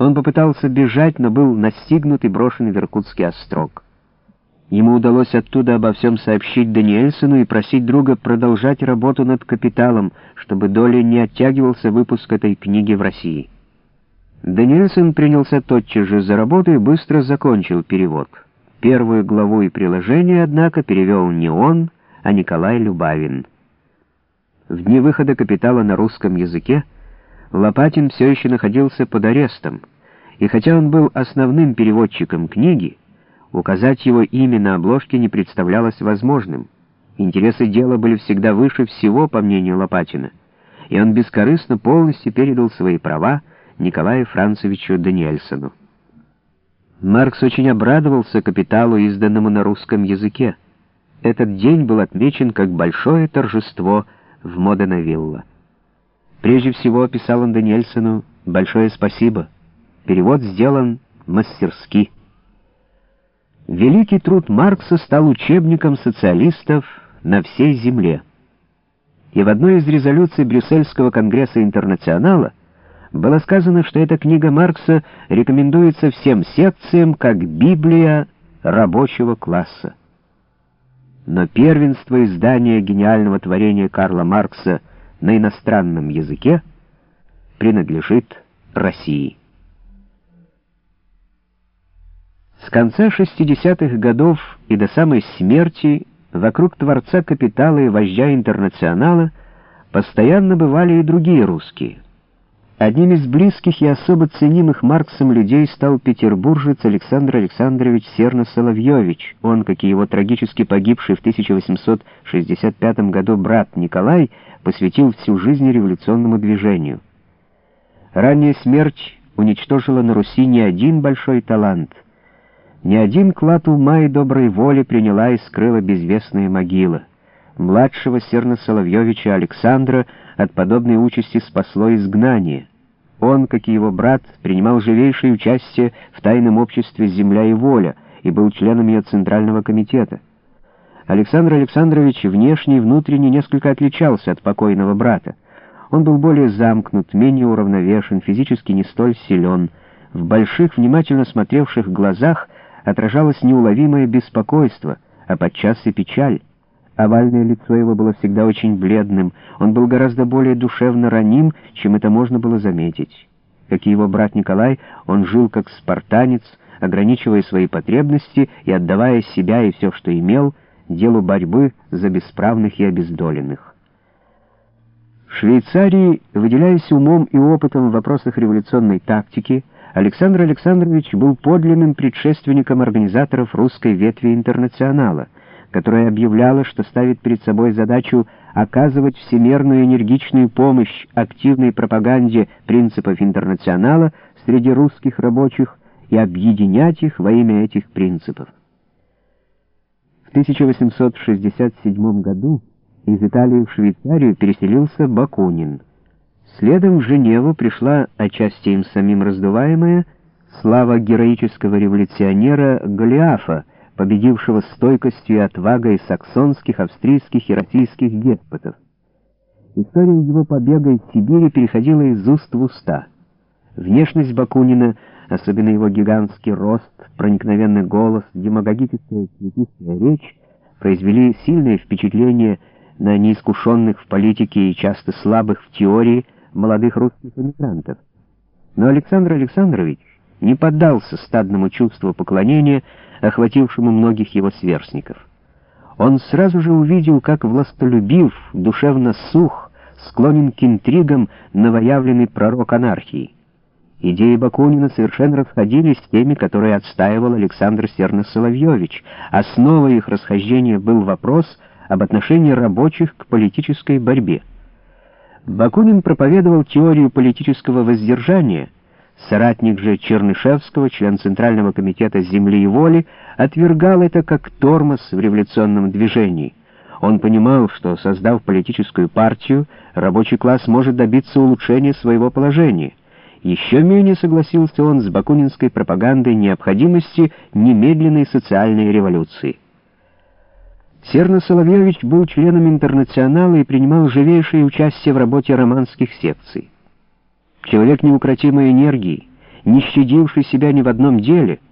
Он попытался бежать, но был настигнут и брошен в Иркутский острог. Ему удалось оттуда обо всем сообщить Даниэльсону и просить друга продолжать работу над «Капиталом», чтобы долей не оттягивался выпуск этой книги в России. Даниэльсон принялся тотчас же за работу и быстро закончил перевод. Первую главу и приложение, однако, перевел не он, а Николай Любавин. В дни выхода «Капитала» на русском языке Лопатин все еще находился под арестом, и хотя он был основным переводчиком книги, указать его имя на обложке не представлялось возможным. Интересы дела были всегда выше всего, по мнению Лопатина, и он бескорыстно полностью передал свои права Николаю Францевичу Даниэльсону. Маркс очень обрадовался капиталу, изданному на русском языке. Этот день был отмечен как большое торжество в Моденовилла. Прежде всего, писал он Даниэльсону, большое спасибо. Перевод сделан мастерски. Великий труд Маркса стал учебником социалистов на всей земле. И в одной из резолюций Брюссельского конгресса интернационала было сказано, что эта книга Маркса рекомендуется всем секциям как Библия рабочего класса. Но первенство издания гениального творения Карла Маркса на иностранном языке принадлежит России. С конца 60-х годов и до самой смерти вокруг Творца Капитала и Вождя Интернационала постоянно бывали и другие русские. Одним из близких и особо ценимых Марксом людей стал петербуржец Александр Александрович Серно-Соловьевич. Он, как и его трагически погибший в 1865 году брат Николай, посвятил всю жизнь революционному движению. Ранняя смерть уничтожила на Руси не один большой талант — ни один клад ума и доброй воли приняла и скрыла безвестная могила. Младшего Серна Соловьевича Александра от подобной участи спасло изгнание. Он, как и его брат, принимал живейшее участие в тайном обществе «Земля и воля» и был членом ее Центрального комитета. Александр Александрович внешне и внутренне несколько отличался от покойного брата. Он был более замкнут, менее уравновешен, физически не столь силен. В больших, внимательно смотревших глазах — отражалось неуловимое беспокойство, а подчас и печаль. Овальное лицо его было всегда очень бледным, он был гораздо более душевно раним, чем это можно было заметить. Как и его брат Николай, он жил как спартанец, ограничивая свои потребности и отдавая себя и все, что имел, делу борьбы за бесправных и обездоленных. В Швейцарии, выделяясь умом и опытом в вопросах революционной тактики, Александр Александрович был подлинным предшественником организаторов русской ветви интернационала, которая объявляла, что ставит перед собой задачу оказывать всемерную энергичную помощь активной пропаганде принципов интернационала среди русских рабочих и объединять их во имя этих принципов. В 1867 году из Италии в Швейцарию переселился Бакунин. Следом в Женеву пришла, отчасти им самим раздуваемая, слава героического революционера Голиафа, победившего стойкостью и отвагой саксонских, австрийских и российских деспотов. История его побега из Сибири переходила из уст в уста. Внешность Бакунина, особенно его гигантский рост, проникновенный голос, демагогическая цветистая речь, произвели сильное впечатление на неискушенных в политике и часто слабых в теории, молодых русских эмигрантов. Но Александр Александрович не поддался стадному чувству поклонения, охватившему многих его сверстников. Он сразу же увидел, как властолюбив, душевно сух, склонен к интригам новоявленный пророк анархии. Идеи Бакунина совершенно расходились с теми, которые отстаивал Александр Серно-Соловьевич. Основой их расхождения был вопрос об отношении рабочих к политической борьбе. Бакунин проповедовал теорию политического воздержания, соратник же Чернышевского, член Центрального комитета «Земли и воли», отвергал это как тормоз в революционном движении. Он понимал, что, создав политическую партию, рабочий класс может добиться улучшения своего положения. Еще менее согласился он с бакунинской пропагандой необходимости немедленной социальной революции. Серна Соловьевич был членом интернационала и принимал живейшее участие в работе романских секций. Человек неукротимой энергии, не щадивший себя ни в одном деле —